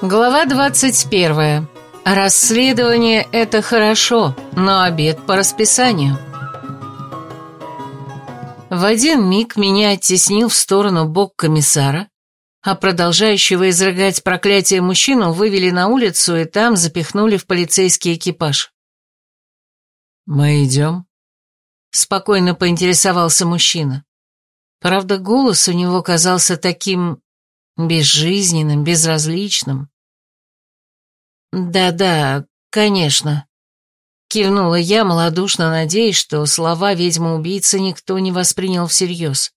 Глава 21. Расследование – это хорошо, но обед по расписанию. В один миг меня оттеснил в сторону бок комиссара, а продолжающего изрыгать проклятие мужчину вывели на улицу и там запихнули в полицейский экипаж. «Мы идем?» – спокойно поинтересовался мужчина. Правда, голос у него казался таким безжизненным, безразличным. «Да-да, конечно», — кивнула я, малодушно надеясь, что слова ведьмы-убийцы никто не воспринял всерьез.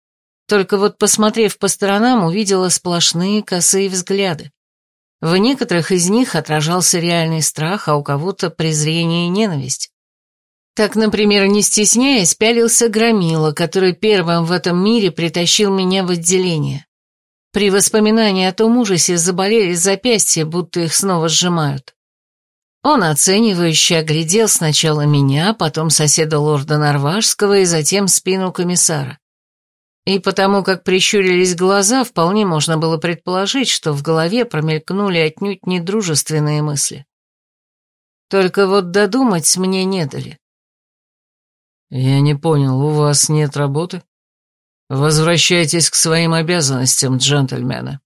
Только вот, посмотрев по сторонам, увидела сплошные косые взгляды. В некоторых из них отражался реальный страх, а у кого-то презрение и ненависть. Так, например, не стесняясь, пялился Громила, который первым в этом мире притащил меня в отделение. При воспоминании о том ужасе заболели запястья, будто их снова сжимают. Он оценивающе оглядел сначала меня, потом соседа лорда Норвашского и затем спину комиссара. И потому как прищурились глаза, вполне можно было предположить, что в голове промелькнули отнюдь недружественные мысли. Только вот додумать мне не дали. «Я не понял, у вас нет работы?» «Возвращайтесь к своим обязанностям, джентльмены».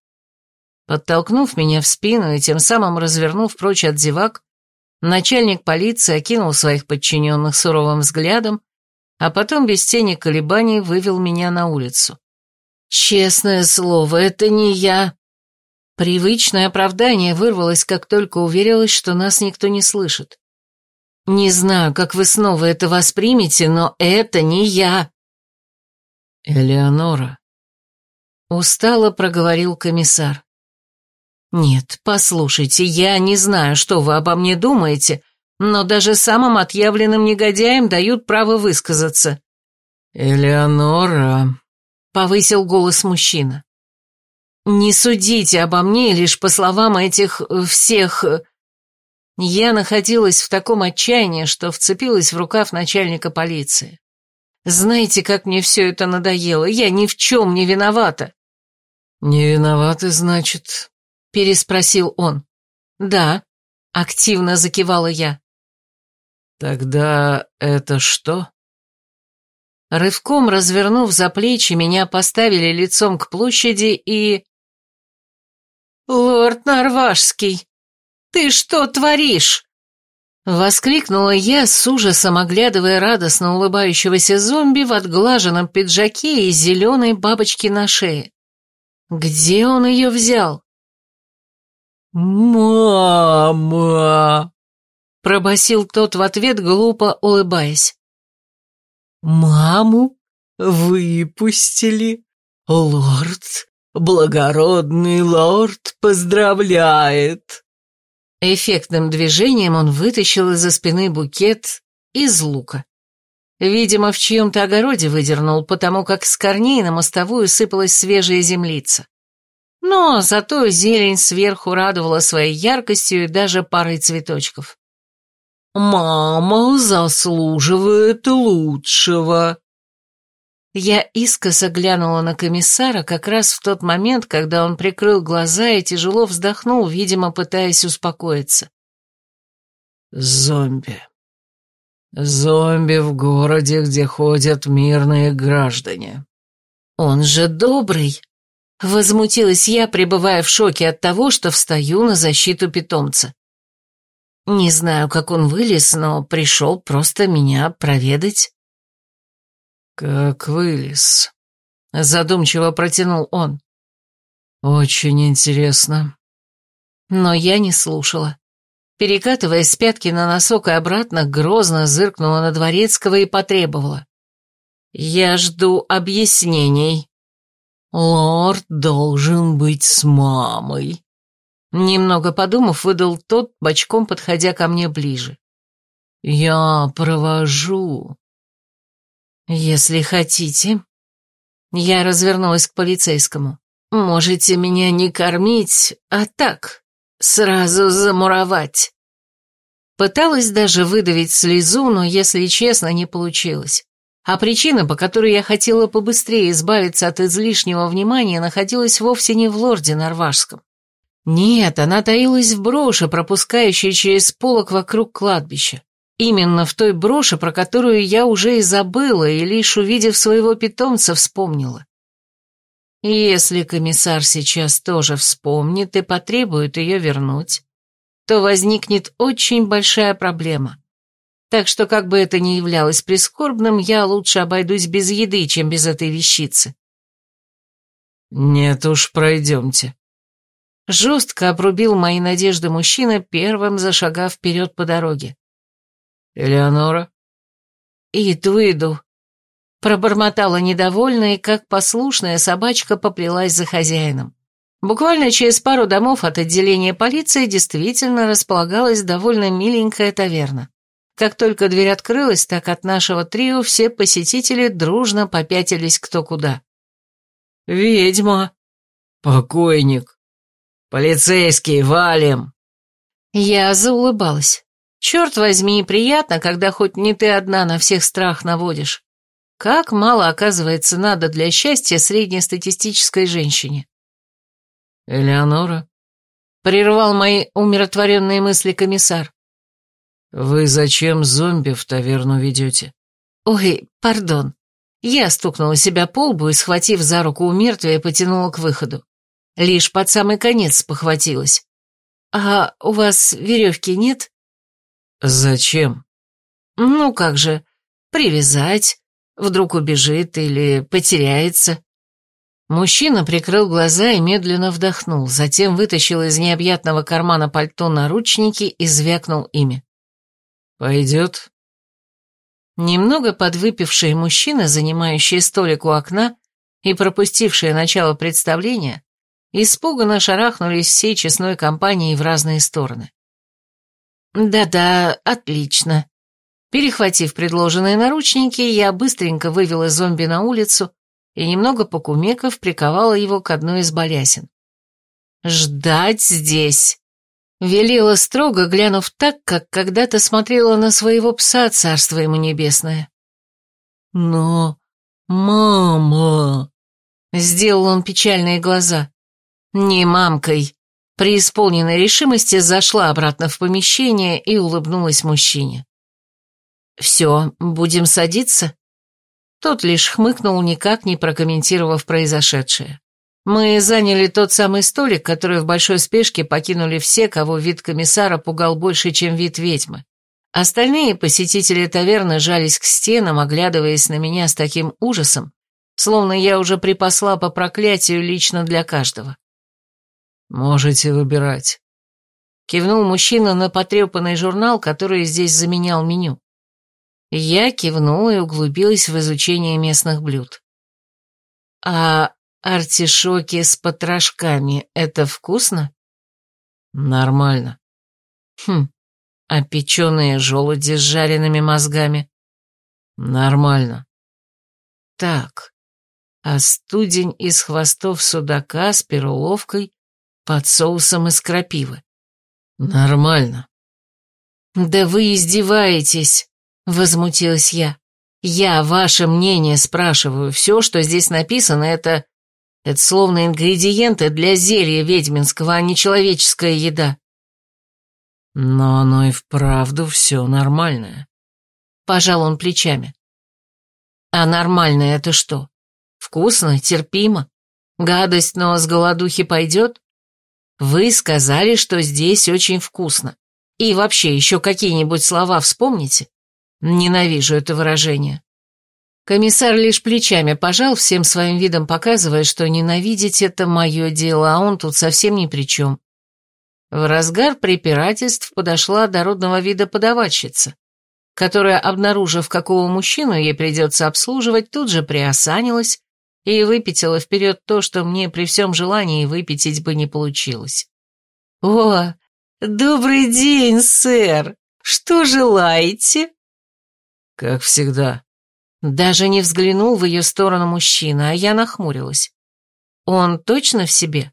Подтолкнув меня в спину и тем самым развернув прочь от зевак, начальник полиции окинул своих подчиненных суровым взглядом, а потом без тени колебаний вывел меня на улицу. «Честное слово, это не я». Привычное оправдание вырвалось, как только уверилась, что нас никто не слышит. «Не знаю, как вы снова это воспримете, но это не я». «Элеонора», — устало проговорил комиссар. «Нет, послушайте, я не знаю, что вы обо мне думаете, но даже самым отъявленным негодяям дают право высказаться». «Элеонора», — повысил голос мужчина. «Не судите обо мне лишь по словам этих э, всех...» Я находилась в таком отчаянии, что вцепилась в рукав начальника полиции. Знаете, как мне все это надоело? Я ни в чем не виновата. Не виноваты, значит? Переспросил он. Да, активно закивала я. Тогда это что? Рывком развернув за плечи, меня поставили лицом к площади и... «Лорд Норвашский, ты что творишь?» Воскликнула я с ужасом, оглядывая радостно улыбающегося зомби в отглаженном пиджаке и зеленой бабочке на шее. Где он ее взял? «Мама!» — пробасил тот в ответ, глупо улыбаясь. «Маму выпустили? Лорд, благородный лорд, поздравляет!» Эффектным движением он вытащил из-за спины букет из лука. Видимо, в чьем-то огороде выдернул, потому как с корней на мостовую сыпалась свежая землица. Но зато зелень сверху радовала своей яркостью и даже парой цветочков. «Мама заслуживает лучшего», я искоса глянула на комиссара как раз в тот момент, когда он прикрыл глаза и тяжело вздохнул, видимо, пытаясь успокоиться. «Зомби. Зомби в городе, где ходят мирные граждане». «Он же добрый!» Возмутилась я, пребывая в шоке от того, что встаю на защиту питомца. Не знаю, как он вылез, но пришел просто меня проведать. «Как вылез?» — задумчиво протянул он. «Очень интересно». Но я не слушала. Перекатываясь с пятки на носок и обратно, грозно зыркнула на Дворецкого и потребовала. «Я жду объяснений». «Лорд должен быть с мамой», Немного подумав, выдал тот, бочком подходя ко мне ближе. «Я провожу». «Если хотите...» Я развернулась к полицейскому. «Можете меня не кормить, а так, сразу замуровать». Пыталась даже выдавить слезу, но, если честно, не получилось. А причина, по которой я хотела побыстрее избавиться от излишнего внимания, находилась вовсе не в лорде Норвашском. Нет, она таилась в броше, пропускающей через полок вокруг кладбища. Именно в той броше, про которую я уже и забыла, и лишь увидев своего питомца, вспомнила. Если комиссар сейчас тоже вспомнит и потребует ее вернуть, то возникнет очень большая проблема. Так что, как бы это ни являлось прискорбным, я лучше обойдусь без еды, чем без этой вещицы. «Нет уж, пройдемте». Жестко обрубил мои надежды мужчина, первым зашагав вперед по дороге. «Элеонора?» «Иду, иду». Пробормотала недовольно и, как послушная собачка, поплелась за хозяином. Буквально через пару домов от отделения полиции действительно располагалась довольно миленькая таверна. Как только дверь открылась, так от нашего трио все посетители дружно попятились кто куда. «Ведьма!» «Покойник!» «Полицейский, валим!» Я заулыбалась. Черт возьми, приятно, когда хоть не ты одна на всех страх наводишь. Как мало, оказывается, надо для счастья среднестатистической женщине. «Элеонора?» Прервал мои умиротворенные мысли комиссар. «Вы зачем зомби в таверну ведете?» «Ой, пардон». Я стукнула себя по лбу и, схватив за руку у мертвия, потянула к выходу. Лишь под самый конец спохватилась. «А у вас веревки нет?» «Зачем?» «Ну как же, привязать, вдруг убежит или потеряется». Мужчина прикрыл глаза и медленно вдохнул, затем вытащил из необъятного кармана пальто наручники и звякнул ими. «Пойдет?» Немного подвыпившие мужчины, занимающие столик у окна и пропустившие начало представления, испуганно шарахнулись всей честной компанией в разные стороны. «Да-да, отлично». Перехватив предложенные наручники, я быстренько вывела зомби на улицу и, немного покумеков, приковала его к одной из балясин. «Ждать здесь!» Велела строго, глянув так, как когда-то смотрела на своего пса, царство ему небесное. «Но... мама...» Сделал он печальные глаза. «Не мамкой». При исполненной решимости зашла обратно в помещение и улыбнулась мужчине. «Все, будем садиться?» Тот лишь хмыкнул, никак не прокомментировав произошедшее. Мы заняли тот самый столик, который в большой спешке покинули все, кого вид комиссара пугал больше, чем вид ведьмы. Остальные посетители таверны жались к стенам, оглядываясь на меня с таким ужасом, словно я уже припасла по проклятию лично для каждого. «Можете выбирать», — кивнул мужчина на потрепанный журнал, который здесь заменял меню. Я кивнула и углубилась в изучение местных блюд. «А Артишоки с потрошками — это вкусно? Нормально. Хм, а печеные желуди с жареными мозгами? Нормально. Так, а студень из хвостов судака с перуловкой под соусом из крапивы? Нормально. Да вы издеваетесь, возмутилась я. Я ваше мнение спрашиваю. Все, что здесь написано, это это словно ингредиенты для зелья ведьминского, а не человеческая еда. Но оно и вправду все нормальное. Пожал он плечами. А нормальное это что? Вкусно, терпимо? Гадость, но с голодухи пойдет? Вы сказали, что здесь очень вкусно. И вообще, еще какие-нибудь слова вспомните? Ненавижу это выражение. Комиссар лишь плечами пожал, всем своим видом показывая, что ненавидеть это мое дело, а он тут совсем ни при чем. В разгар препирательств подошла дородного вида подавальщица, которая, обнаружив, какого мужчину ей придется обслуживать, тут же приосанилась и выпятила вперед то, что мне при всем желании выпятить бы не получилось. «О, добрый день, сэр! Что желаете?» «Как всегда», даже не взглянул в ее сторону мужчина, а я нахмурилась. Он точно в себе?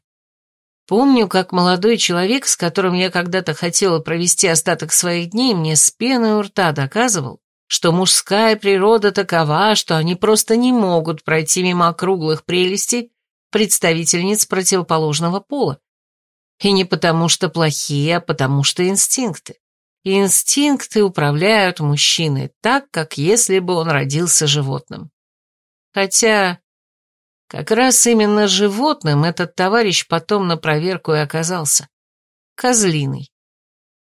Помню, как молодой человек, с которым я когда-то хотела провести остаток своих дней, мне с пеной у рта доказывал, что мужская природа такова, что они просто не могут пройти мимо округлых прелестей представительниц противоположного пола. И не потому что плохие, а потому что инстинкты. Инстинкты управляют мужчиной так, как если бы он родился животным. Хотя, как раз именно животным этот товарищ потом на проверку и оказался. Козлиный.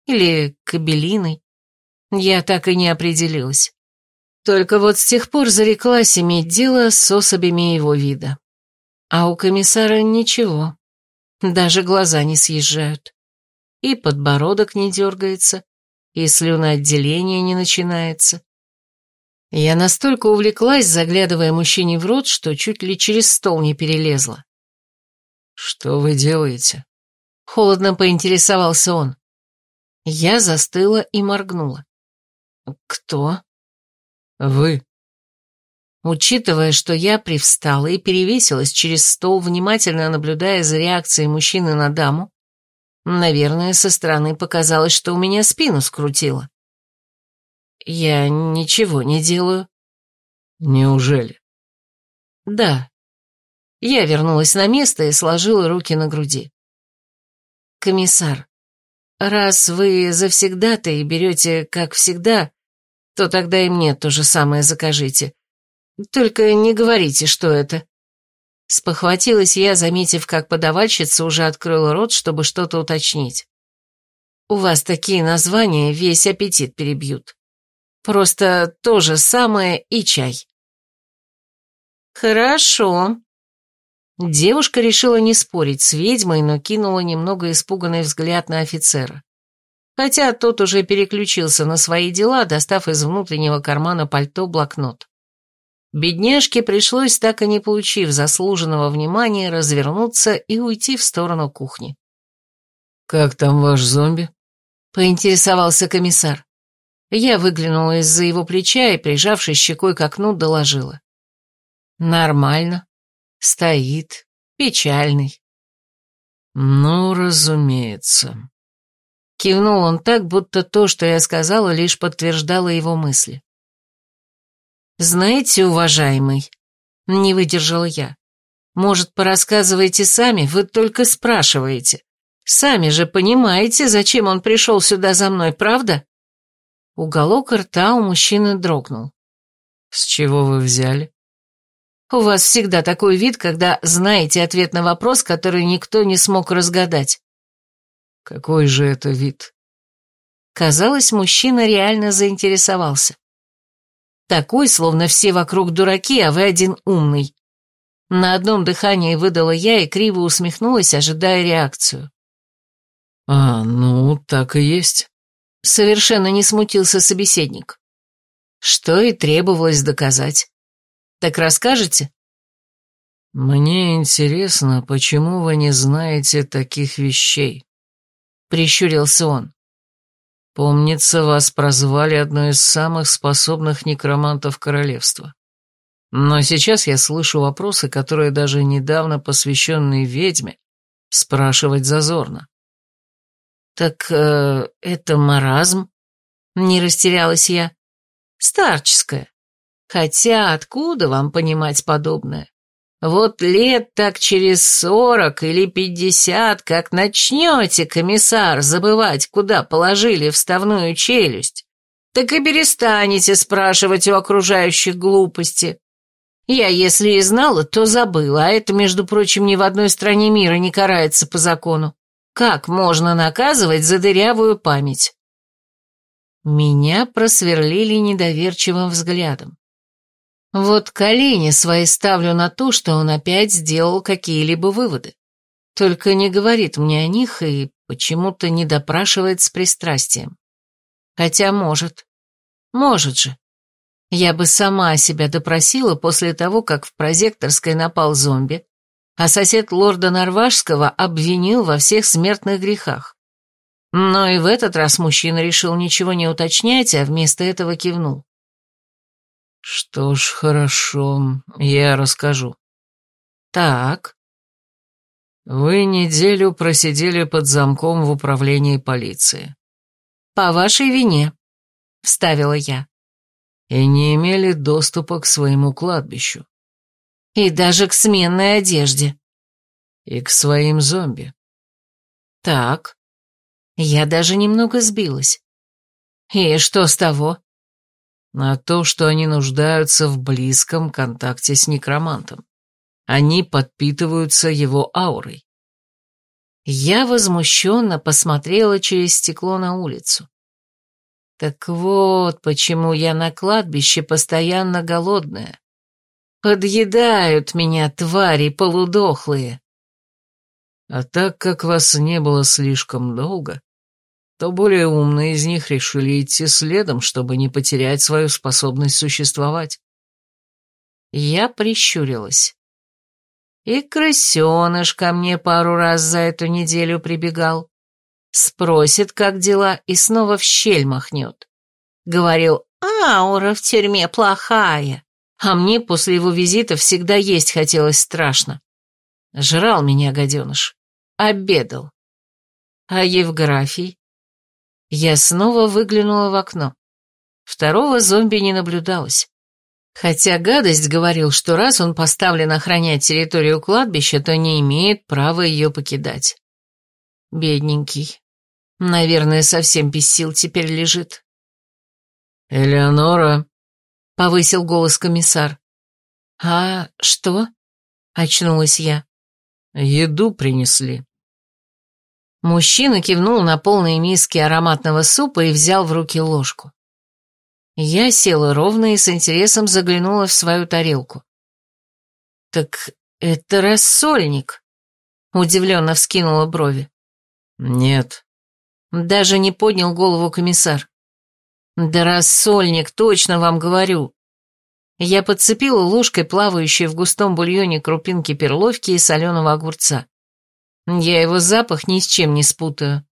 Или кобелиной. Я так и не определилась. Только вот с тех пор зареклась иметь дело с особями его вида. А у комиссара ничего. Даже глаза не съезжают. И подбородок не дергается, и слюноотделение не начинается. Я настолько увлеклась, заглядывая мужчине в рот, что чуть ли через стол не перелезла. «Что вы делаете?» Холодно поинтересовался он. Я застыла и моргнула. «Кто?» «Вы». Учитывая, что я привстала и перевесилась через стол, внимательно наблюдая за реакцией мужчины на даму, Наверное, со стороны показалось, что у меня спину скрутило. Я ничего не делаю. Неужели? Да. Я вернулась на место и сложила руки на груди. Комиссар, раз вы завсегда-то и берете, как всегда, то тогда и мне то же самое закажите. Только не говорите, что это. Спохватилась я, заметив, как подавальщица уже открыла рот, чтобы что-то уточнить. «У вас такие названия весь аппетит перебьют. Просто то же самое и чай». «Хорошо». Девушка решила не спорить с ведьмой, но кинула немного испуганный взгляд на офицера. Хотя тот уже переключился на свои дела, достав из внутреннего кармана пальто блокнот. Бедняжке пришлось, так и не получив заслуженного внимания, развернуться и уйти в сторону кухни. «Как там ваш зомби?» — поинтересовался комиссар. Я выглянула из-за его плеча и, прижавшись щекой к окну, доложила. «Нормально. Стоит. Печальный». «Ну, разумеется». Кивнул он так, будто то, что я сказала, лишь подтверждало его мысли. «Знаете, уважаемый», — не выдержала я, «может, порассказывайте сами, вы только спрашиваете. Сами же понимаете, зачем он пришел сюда за мной, правда?» Уголок рта у мужчины дрогнул. «С чего вы взяли?» «У вас всегда такой вид, когда знаете ответ на вопрос, который никто не смог разгадать». «Какой же это вид?» Казалось, мужчина реально заинтересовался. Такой, словно все вокруг дураки, а вы один умный. На одном дыхании выдала я и криво усмехнулась, ожидая реакцию. «А, ну, так и есть». Совершенно не смутился собеседник. Что и требовалось доказать. Так расскажете? «Мне интересно, почему вы не знаете таких вещей?» Прищурился он. Помнится, вас прозвали одной из самых способных некромантов королевства. Но сейчас я слышу вопросы, которые даже недавно посвященные ведьме спрашивать зазорно. «Так э, это маразм?» — не растерялась я. «Старческое. Хотя откуда вам понимать подобное? Вот лет так через сорок или пятьдесят, как начнете, комиссар, забывать, куда положили вставную челюсть, так и перестанете спрашивать у окружающих глупости. Я, если и знала, то забыла, а это, между прочим, ни в одной стране мира не карается по закону. Как можно наказывать за дырявую память? Меня просверлили недоверчивым взглядом. Вот колени свои ставлю на то, что он опять сделал какие-либо выводы. Только не говорит мне о них и почему-то не допрашивает с пристрастием. Хотя может. Может же. Я бы сама себя допросила после того, как в прозекторской напал зомби, а сосед лорда Норвашского обвинил во всех смертных грехах. Но и в этот раз мужчина решил ничего не уточнять, а вместо этого кивнул. Что ж, хорошо, я расскажу. Так. Вы неделю просидели под замком в управлении полиции. По вашей вине, вставила я. И не имели доступа к своему кладбищу. И даже к сменной одежде. И к своим зомби. Так. Я даже немного сбилась. И что с того? На то, что они нуждаются в близком контакте с некромантом. Они подпитываются его аурой. Я возмущенно посмотрела через стекло на улицу. Так вот, почему я на кладбище постоянно голодная. Подъедают меня твари полудохлые. А так как вас не было слишком долго, то более умные из них решили идти следом, чтобы не потерять свою способность существовать. Я прищурилась. И крысеныш ко мне пару раз за эту неделю прибегал. Спросит, как дела, и снова в щель махнет. Говорил, аура в тюрьме плохая. А мне после его визита всегда есть хотелось страшно. Жрал меня гаденыш. Обедал. А Евграфий? Я снова выглянула в окно. Второго зомби не наблюдалось. Хотя гадость говорил, что раз он поставлен охранять территорию кладбища, то не имеет права ее покидать. Бедненький. Наверное, совсем без сил теперь лежит. «Элеонора», — повысил голос комиссар. «А что?» — очнулась я. «Еду принесли». Мужчина кивнул на полные миски ароматного супа и взял в руки ложку. Я села ровно и с интересом заглянула в свою тарелку. «Так это рассольник», — удивленно вскинула брови. «Нет». Даже не поднял голову комиссар. «Да рассольник, точно вам говорю». Я подцепила ложкой плавающие в густом бульоне крупинки перловки и соленого огурца. Я его запах ни с чем не спутаю.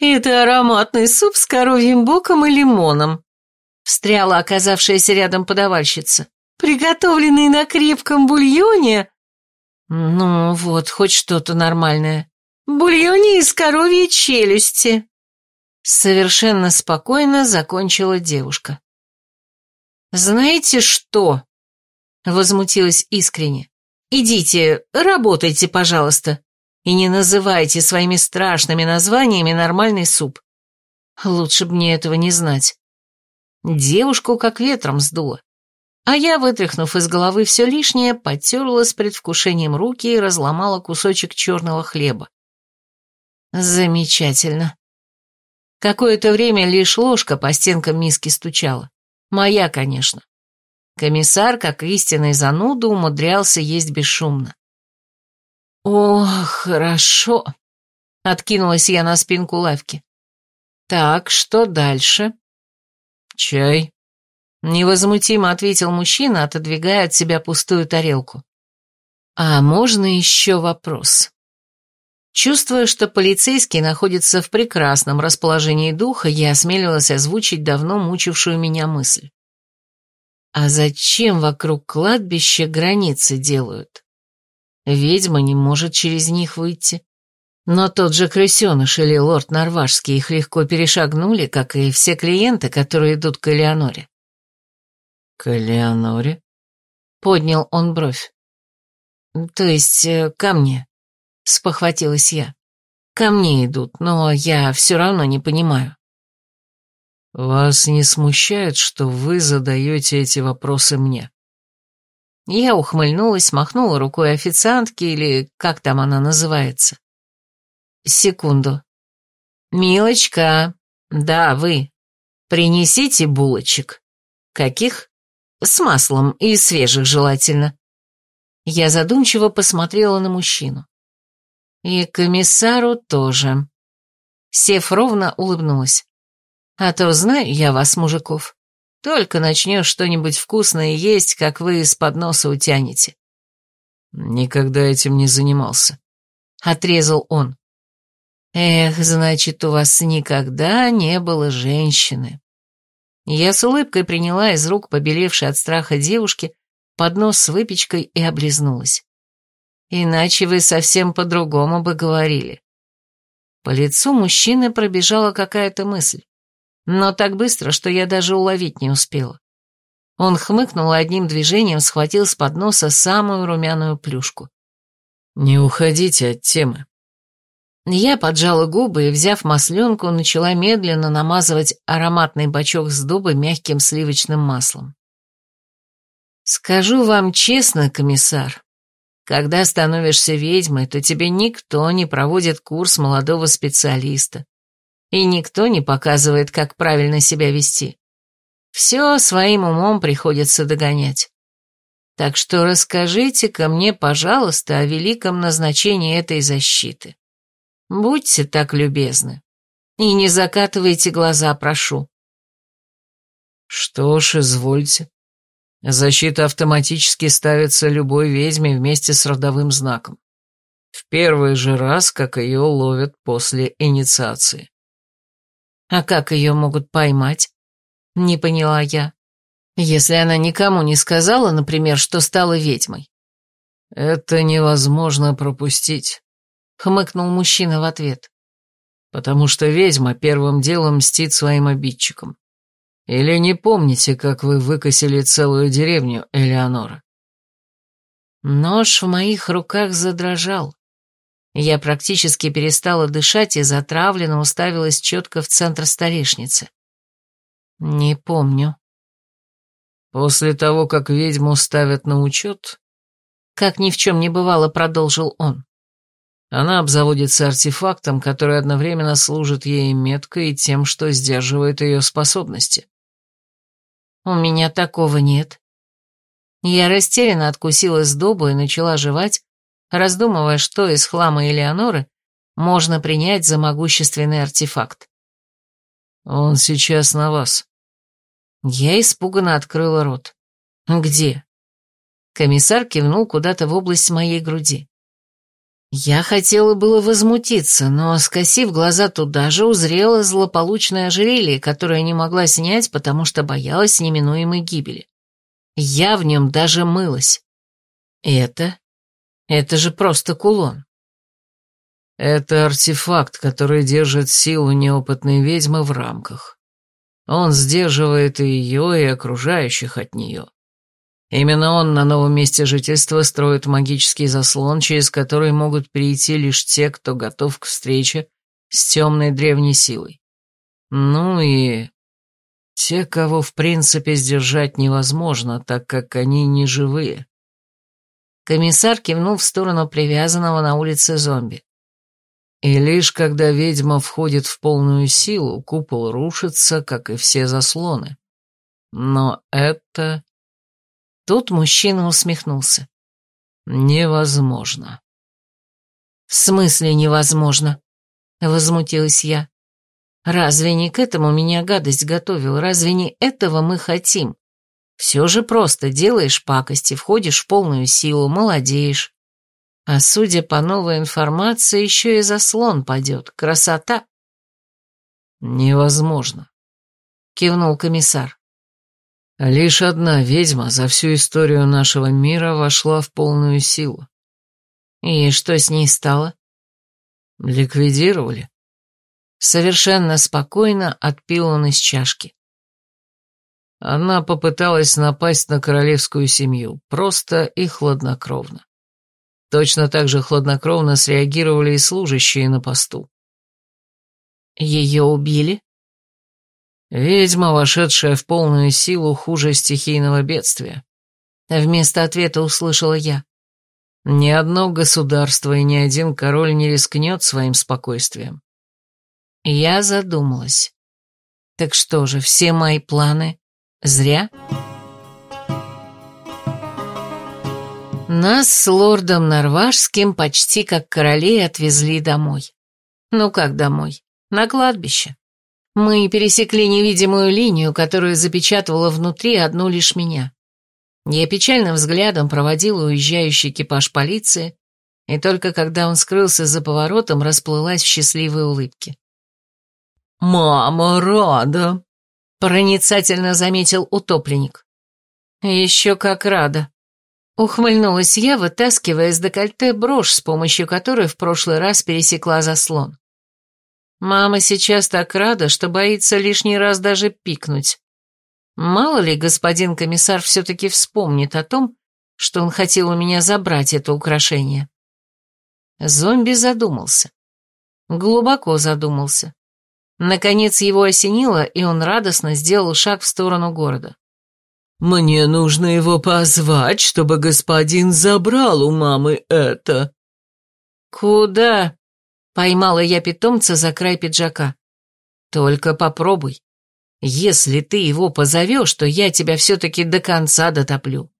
«Это ароматный суп с коровьим боком и лимоном», встряла оказавшаяся рядом подавальщица. «Приготовленный на крепком бульоне?» «Ну, вот, хоть что-то нормальное. Бульоне из коровьей челюсти». Совершенно спокойно закончила девушка. «Знаете что?» Возмутилась искренне. «Идите, работайте, пожалуйста, и не называйте своими страшными названиями нормальный суп. Лучше бы мне этого не знать». Девушку как ветром сдуло. А я, вытряхнув из головы все лишнее, потерла с предвкушением руки и разломала кусочек черного хлеба. Замечательно. Какое-то время лишь ложка по стенкам миски стучала. Моя, конечно. Комиссар, как истинный зануда, умудрялся есть бесшумно. «Ох, хорошо», — откинулась я на спинку лавки. «Так, что дальше?» «Чай?» Невозмутимо ответил мужчина, отодвигая от себя пустую тарелку. «А можно еще вопрос?» Чувствуя, что полицейский находится в прекрасном расположении духа, я осмелилась озвучить давно мучившую меня мысль. «А зачем вокруг кладбища границы делают? Ведьма не может через них выйти. Но тот же крысеныш или лорд Норвашский их легко перешагнули, как и все клиенты, которые идут к Элеоноре. «К Элеоноре?» — поднял он бровь. «То есть э, ко мне», — спохватилась я. «Ко мне идут, но я все равно не понимаю». «Вас не смущает, что вы задаете эти вопросы мне?» Я ухмыльнулась, махнула рукой официантки или как там она называется. Секунду. Милочка, да, вы. Принесите булочек. Каких? С маслом и свежих желательно. Я задумчиво посмотрела на мужчину. И комиссару тоже. Сев ровно, улыбнулась. А то знаю я вас, мужиков. Только начнешь что-нибудь вкусное есть, как вы из-под носа утянете. Никогда этим не занимался. Отрезал он. Эх, значит, у вас никогда не было женщины. Я с улыбкой приняла из рук побелевшей от страха девушки поднос с выпечкой и облизнулась. Иначе вы совсем по-другому бы говорили. По лицу мужчины пробежала какая-то мысль, но так быстро, что я даже уловить не успела. Он хмыкнул и одним движением схватил с подноса самую румяную плюшку. «Не уходите от темы», Я поджала губы и, взяв масленку, начала медленно намазывать ароматный бачок с дуба мягким сливочным маслом. Скажу вам честно, комиссар, когда становишься ведьмой, то тебе никто не проводит курс молодого специалиста, и никто не показывает, как правильно себя вести. Все своим умом приходится догонять. Так что расскажите-ка мне, пожалуйста, о великом назначении этой защиты. Будьте так любезны. И не закатывайте глаза, прошу. Что ж, извольте. Защита автоматически ставится любой ведьме вместе с родовым знаком. В первый же раз, как ее ловят после инициации. А как ее могут поймать? Не поняла я. Если она никому не сказала, например, что стала ведьмой. Это невозможно пропустить хмыкнул мужчина в ответ. «Потому что ведьма первым делом мстит своим обидчикам. Или не помните, как вы выкосили целую деревню, Элеонора?» Нож в моих руках задрожал. Я практически перестала дышать и затравленно уставилась четко в центр столешницы. Не помню. После того, как ведьму ставят на учет, как ни в чем не бывало, продолжил он. Она обзаводится артефактом, который одновременно служит ей меткой и тем, что сдерживает ее способности. У меня такого нет. Я растерянно откусила сдобу и начала жевать, раздумывая, что из хлама Элеоноры можно принять за могущественный артефакт. «Он сейчас на вас». Я испуганно открыла рот. «Где?» Комиссар кивнул куда-то в область моей груди. Я хотела было возмутиться, но, скосив глаза туда же, узрела злополучное ожерелье, которое не могла снять, потому что боялась неминуемой гибели. Я в нем даже мылась. Это? Это же просто кулон. Это артефакт, который держит силу неопытной ведьмы в рамках. Он сдерживает и ее, и окружающих от нее. Именно он на новом месте жительства строит магический заслон, через который могут перейти лишь те, кто готов к встрече с темной древней силой. Ну и те, кого в принципе сдержать невозможно, так как они не живые. Комиссар кивнул в сторону привязанного на улице зомби. И лишь когда ведьма входит в полную силу, купол рушится, как и все заслоны. Но это Тут мужчина усмехнулся. «Невозможно». «В смысле невозможно?» — возмутилась я. «Разве не к этому меня гадость готовил? Разве не этого мы хотим? Все же просто делаешь пакости, входишь в полную силу, молодеешь. А судя по новой информации, еще и заслон падет. Красота!» «Невозможно», — кивнул комиссар. Лишь одна ведьма за всю историю нашего мира вошла в полную силу. И что с ней стало? Ликвидировали. Совершенно спокойно отпил он из чашки. Она попыталась напасть на королевскую семью, просто и хладнокровно. Точно так же хладнокровно среагировали и служащие на посту. Ее убили? Ведьма, вошедшая в полную силу, хуже стихийного бедствия. Вместо ответа услышала я. Ни одно государство и ни один король не рискнет своим спокойствием. Я задумалась. Так что же, все мои планы зря? Нас с лордом Норвашским почти как королей отвезли домой. Ну как домой? На кладбище. Мы пересекли невидимую линию, которая запечатывала внутри одну лишь меня. Я печальным взглядом проводила уезжающий экипаж полиции, и только когда он скрылся за поворотом, расплылась в счастливой улыбке. «Мама рада», — проницательно заметил утопленник. «Еще как рада», — ухмыльнулась я, вытаскивая из декольте брошь, с помощью которой в прошлый раз пересекла заслон. Мама сейчас так рада, что боится лишний раз даже пикнуть. Мало ли, господин комиссар все-таки вспомнит о том, что он хотел у меня забрать это украшение. Зомби задумался. Глубоко задумался. Наконец его осенило, и он радостно сделал шаг в сторону города. «Мне нужно его позвать, чтобы господин забрал у мамы это». «Куда?» — поймала я питомца за край пиджака. «Только попробуй. Если ты его позовешь, то я тебя все-таки до конца дотоплю.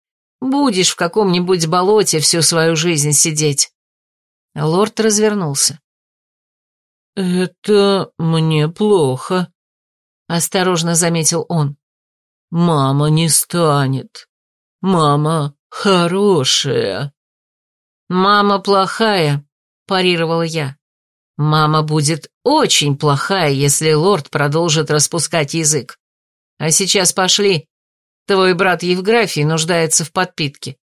Будешь в каком-нибудь болоте всю свою жизнь сидеть». Лорд развернулся. «Это мне плохо», — осторожно заметил он. «Мама не станет. Мама хорошая». «Мама плохая», — парировала я. «Мама будет очень плохая, если лорд продолжит распускать язык. А сейчас пошли. Твой брат Евграфий нуждается в подпитке».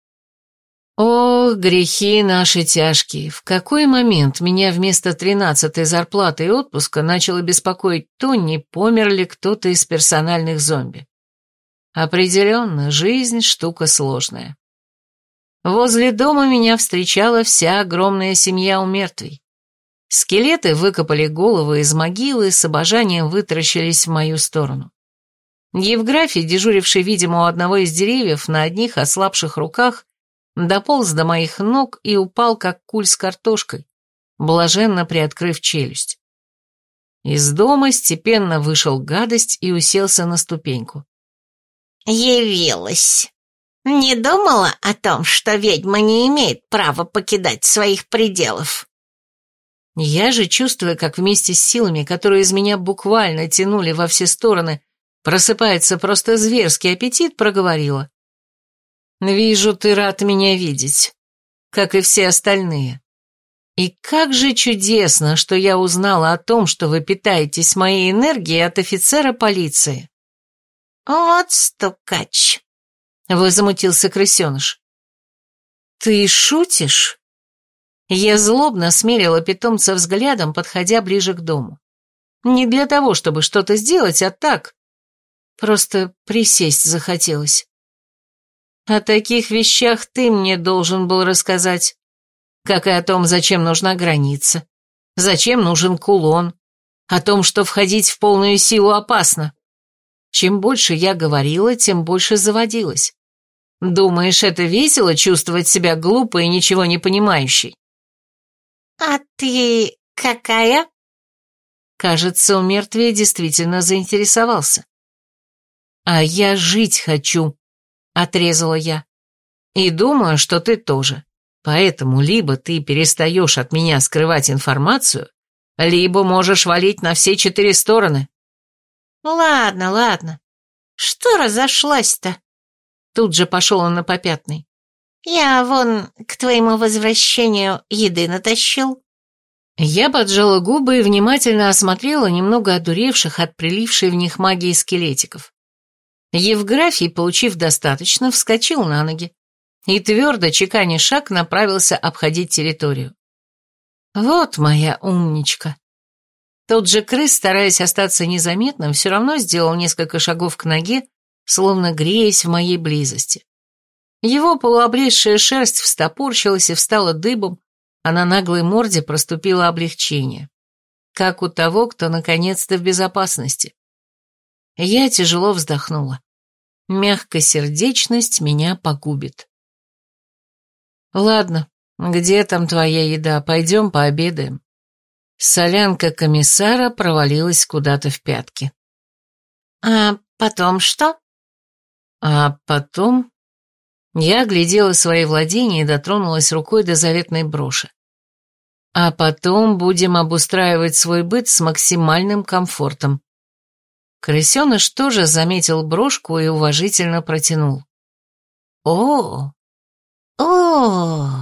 Ох, грехи наши тяжкие. В какой момент меня вместо тринадцатой зарплаты и отпуска начало беспокоить то, не помер ли кто-то из персональных зомби? Определенно, жизнь штука сложная. Возле дома меня встречала вся огромная семья у мертвей. Скелеты выкопали головы из могилы, с обожанием вытаращились в мою сторону. Евграфий, дежуривший, видимо, у одного из деревьев, на одних ослабших руках, дополз до моих ног и упал, как куль с картошкой, блаженно приоткрыв челюсть. Из дома степенно вышел гадость и уселся на ступеньку. «Явилась. Не думала о том, что ведьма не имеет права покидать своих пределов?» Я же, чувствуя, как вместе с силами, которые из меня буквально тянули во все стороны, просыпается просто зверский аппетит, проговорила. Вижу, ты рад меня видеть, как и все остальные. И как же чудесно, что я узнала о том, что вы питаетесь моей энергией от офицера полиции. Вот стукач, возмутился крысеныш. Ты шутишь? Я злобно смерила питомца взглядом, подходя ближе к дому. Не для того, чтобы что-то сделать, а так. Просто присесть захотелось. О таких вещах ты мне должен был рассказать. Как и о том, зачем нужна граница, зачем нужен кулон, о том, что входить в полную силу опасно. Чем больше я говорила, тем больше заводилась. Думаешь, это весело чувствовать себя глупой и ничего не понимающей? А ты какая? Кажется, у мертвия действительно заинтересовался. А я жить хочу, — отрезала я. «И думаю, что ты тоже. Поэтому либо ты перестаешь от меня скрывать информацию, либо можешь валить на все четыре стороны». «Ладно, ладно. Что разошлась-то?» Тут же пошел он на попятный. «Я вон к твоему возвращению еды натащил». Я поджала губы и внимательно осмотрела немного одуревших от прилившей в них магии скелетиков. Евграфий, получив достаточно, вскочил на ноги и твердо, чеканя шаг, направился обходить территорию. Вот моя умничка. Тот же крыс, стараясь остаться незаметным, все равно сделал несколько шагов к ноге, словно греясь в моей близости. Его полуобрезшая шерсть встопорщилась и встала дыбом, а на наглой морде проступило облегчение. Как у того, кто наконец-то в безопасности. Я тяжело вздохнула. Мягкосердечность меня погубит. Ладно, где там твоя еда? Пойдем пообедаем. Солянка комиссара провалилась куда-то в пятки. А потом что? А потом... Я глядела свои владения и дотронулась рукой до заветной броши. А потом будем обустраивать свой быт с максимальным комфортом. Крысеныш тоже заметил брошку и уважительно протянул. «О! О!»